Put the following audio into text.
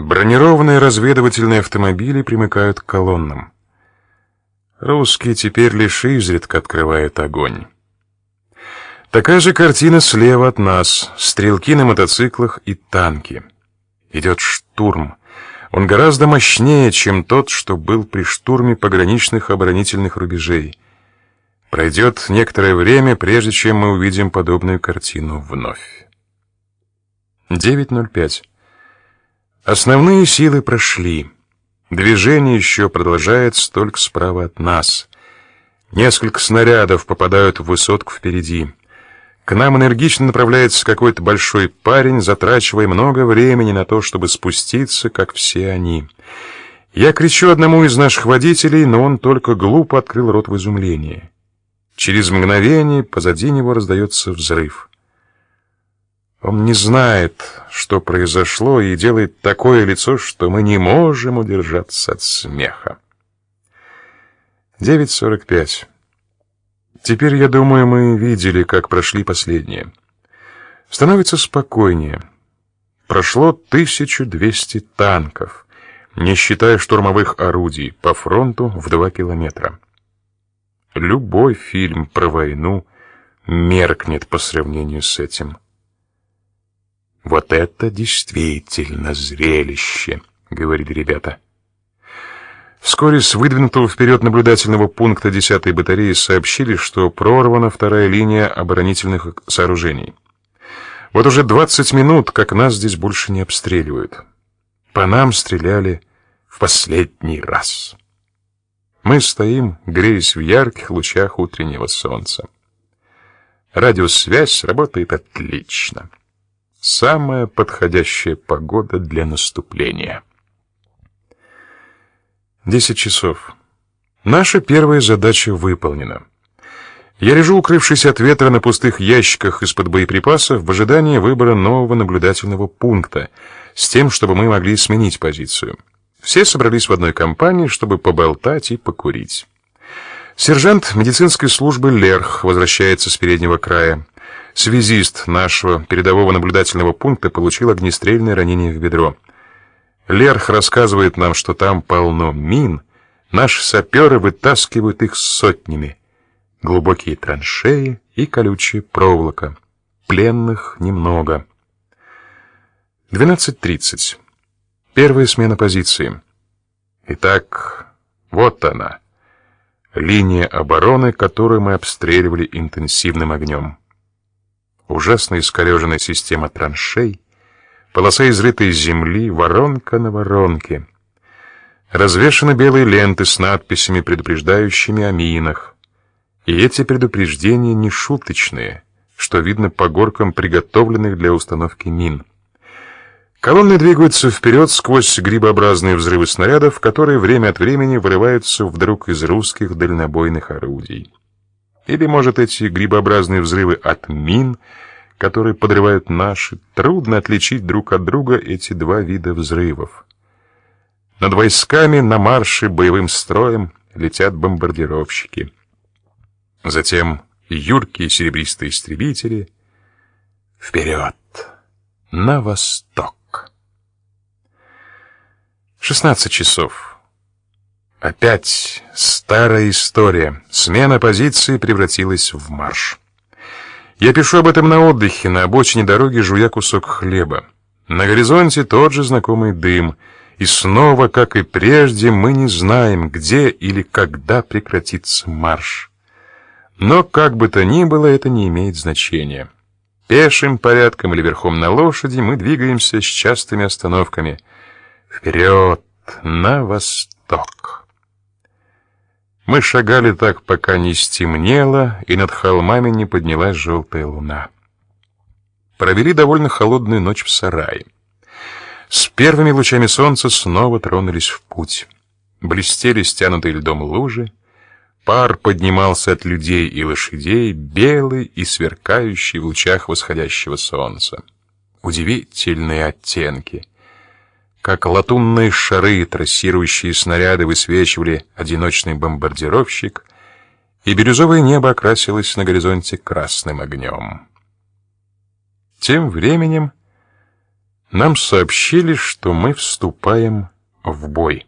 Бронированные разведывательные автомобили примыкают к колоннам. Русские теперь лишь изредка открывают огонь. Такая же картина слева от нас: стрелки на мотоциклах и танки. Идет штурм. Он гораздо мощнее, чем тот, что был при штурме пограничных оборонительных рубежей. Пройдет некоторое время, прежде чем мы увидим подобную картину вновь. 9:05. Основные силы прошли. Движение еще продолжается только справа от нас. Несколько снарядов попадают в высотку впереди. К нам энергично направляется какой-то большой парень, затрачивая много времени на то, чтобы спуститься, как все они. Я кричу одному из наших водителей, но он только глупо открыл рот в изумлении. Через мгновение позади него раздается взрыв. Он не знает, что произошло, и делает такое лицо, что мы не можем удержаться от смеха. 9:45. Теперь, я думаю, мы видели, как прошли последние. Становится спокойнее. Прошло 1200 танков, не считая штурмовых орудий, по фронту в 2 километра. Любой фильм про войну меркнет по сравнению с этим. Вот это действительно зрелище, говорили ребята. Вскоре с выдвинутого вперед наблюдательного пункта 10-й батареи сообщили, что прорвана вторая линия оборонительных сооружений. Вот уже 20 минут, как нас здесь больше не обстреливают. По нам стреляли в последний раз. Мы стоим, греясь в ярких лучах утреннего солнца. Радиосвязь работает отлично. Самая подходящая погода для наступления. Десять часов. Наша первая задача выполнена. Я лежу, укрывшись от ветра на пустых ящиках из-под боеприпасов в ожидании выбора нового наблюдательного пункта, с тем, чтобы мы могли сменить позицию. Все собрались в одной компании, чтобы поболтать и покурить. Сержант медицинской службы Лерх возвращается с переднего края. Связист нашего передового наблюдательного пункта получил огнестрельное ранение в бедро. Лерх рассказывает нам, что там полно мин. Наши саперы вытаскивают их сотнями. Глубокие траншеи и колючая проволока. Пленных немного. 12:30. Первая смена позиции. Итак, вот она. Линия обороны, которую мы обстреливали интенсивным огнем ужасно искореженная система траншей, полоса изрытой земли, воронка на воронке. Развешаны белые ленты с надписями, предупреждающими о минах. И эти предупреждения не шуточные, что видно по горкам приготовленных для установки мин. Колонны двигаются вперед сквозь грибообразные взрывы снарядов, которые время от времени вырываются вдруг из русских дальнобойных орудий. Или, может, эти грибообразные взрывы от мин, которые подрывают наши, трудно отличить друг от друга эти два вида взрывов. Над войсками на марше боевым строем летят бомбардировщики. Затем юркие серебристые истребители вперед, на восток. 16 часов. Опять старая история. Смена позиции превратилась в марш. Я пишу об этом на отдыхе, на обочине дороги, жуя кусок хлеба. На горизонте тот же знакомый дым, и снова, как и прежде, мы не знаем, где или когда прекратится марш. Но как бы то ни было, это не имеет значения. Пешим порядком или верхом на лошади мы двигаемся с частыми остановками. Вперед, на восток. Мы шагали так, пока не стемнело и над холмами не поднялась желтая луна. Провели довольно холодную ночь в сарае. С первыми лучами солнца снова тронулись в путь. Блестели стянутые льдом лужи, пар поднимался от людей и лошадей, белый и сверкающий в лучах восходящего солнца. Удивительные оттенки как латунные шары, трассирующие снаряды высвечивали одиночный бомбардировщик, и бирюзовое небо окрасилось на горизонте красным огнем. Тем временем нам сообщили, что мы вступаем в бой.